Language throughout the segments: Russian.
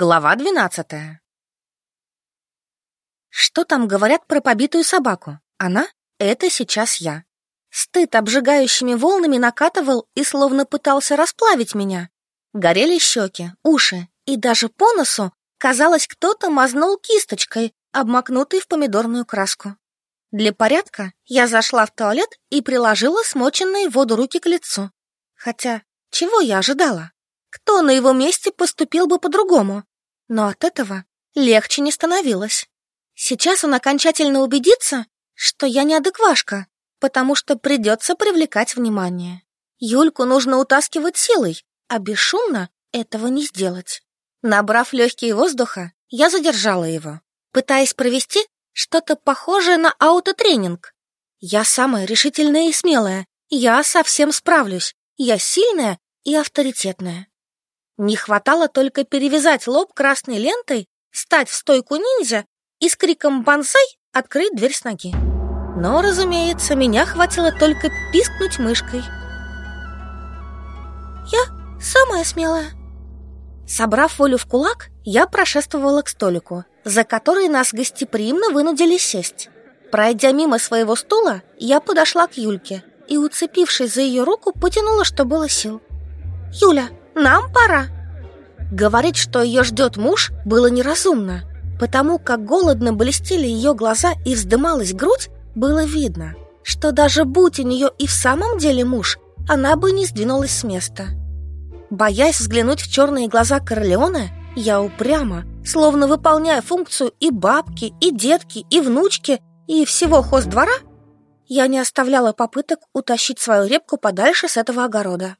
Глава двенадцатая. Что там говорят про побитую собаку? Она — это сейчас я. Стыд обжигающими волнами накатывал и словно пытался расплавить меня. Горели щеки, уши, и даже по носу, казалось, кто-то мазнул кисточкой, обмакнутой в помидорную краску. Для порядка я зашла в туалет и приложила смоченные в воду руки к лицу. Хотя, чего я ожидала? Кто на его месте поступил бы по-другому? Но от этого легче не становилось. Сейчас он окончательно убедится, что я неадеквашка, потому что придется привлекать внимание. Юльку нужно утаскивать силой, а бесшумно этого не сделать. Набрав легкие воздуха, я задержала его, пытаясь провести что-то похожее на аутотренинг. Я самая решительная и смелая, я совсем справлюсь, я сильная и авторитетная. Не хватало только перевязать лоб красной лентой, стать в стойку ниндзя и с криком «Бонсай!» открыть дверь с ноги. Но, разумеется, меня хватило только пискнуть мышкой. «Я самая смелая». Собрав волю в кулак, я прошествовала к столику, за который нас гостеприимно вынудили сесть. Пройдя мимо своего стула, я подошла к Юльке и, уцепившись за ее руку, потянула, что было сил. «Юля, нам пора!» Говорить, что ее ждет муж, было неразумно, потому как голодно блестели ее глаза и вздымалась грудь, было видно, что даже будь у нее и в самом деле муж, она бы не сдвинулась с места. Боясь взглянуть в черные глаза Корлеона, я упрямо, словно выполняя функцию и бабки, и детки, и внучки, и всего хоздвора, я не оставляла попыток утащить свою репку подальше с этого огорода.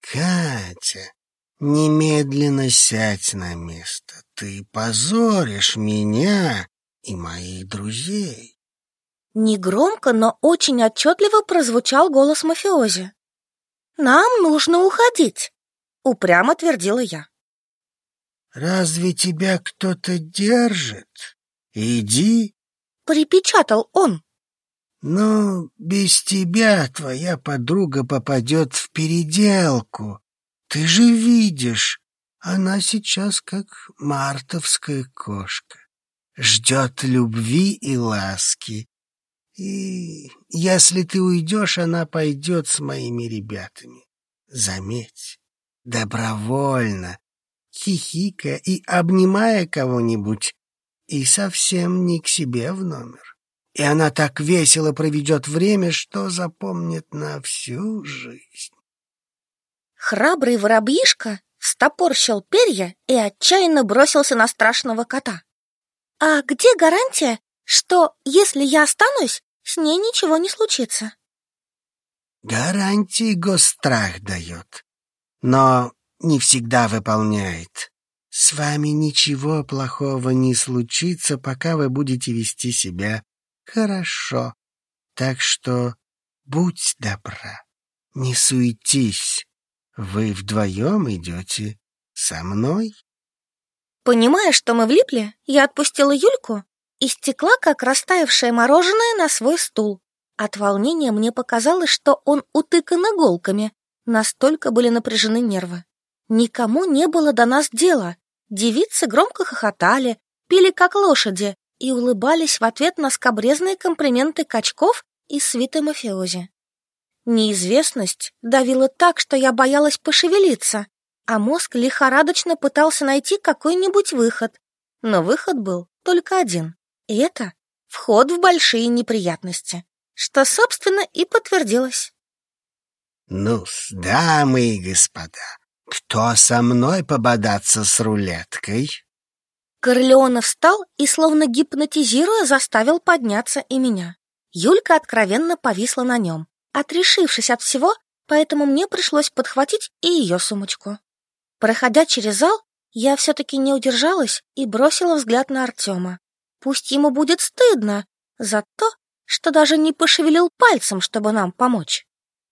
«Катя, немедленно сядь на место. Ты позоришь меня и моих друзей». Негромко, но очень отчетливо прозвучал голос мафиози. «Нам нужно уходить», — упрямо твердила я. «Разве тебя кто-то держит? Иди», — припечатал он. Но без тебя твоя подруга попадет в переделку. Ты же видишь, она сейчас как мартовская кошка. Ждет любви и ласки. И если ты уйдешь, она пойдет с моими ребятами. Заметь, добровольно, хихикая и обнимая кого-нибудь, и совсем не к себе в номер и она так весело проведет время, что запомнит на всю жизнь. Храбрый воробьишка стопорщил перья и отчаянно бросился на страшного кота. «А где гарантия, что, если я останусь, с ней ничего не случится?» «Гарантии гострах дает, но не всегда выполняет. С вами ничего плохого не случится, пока вы будете вести себя Хорошо. Так что будь добра, не суетись. Вы вдвоем идете со мной? Понимая, что мы влипли, я отпустила Юльку и стекла, как растаявшее мороженое, на свой стул. От волнения мне показалось, что он утыкан иголками. Настолько были напряжены нервы. Никому не было до нас дела. Девицы громко хохотали, пили как лошади, и улыбались в ответ на скобрезные комплименты качков и свиты мафиози. Неизвестность давила так, что я боялась пошевелиться, а мозг лихорадочно пытался найти какой-нибудь выход. Но выход был только один, и это вход в большие неприятности, что, собственно, и подтвердилось. ну дамы и господа, кто со мной пободаться с рулеткой?» Корлеонов встал и, словно гипнотизируя, заставил подняться и меня. Юлька откровенно повисла на нем, отрешившись от всего, поэтому мне пришлось подхватить и ее сумочку. Проходя через зал, я все-таки не удержалась и бросила взгляд на Артема. Пусть ему будет стыдно за то, что даже не пошевелил пальцем, чтобы нам помочь.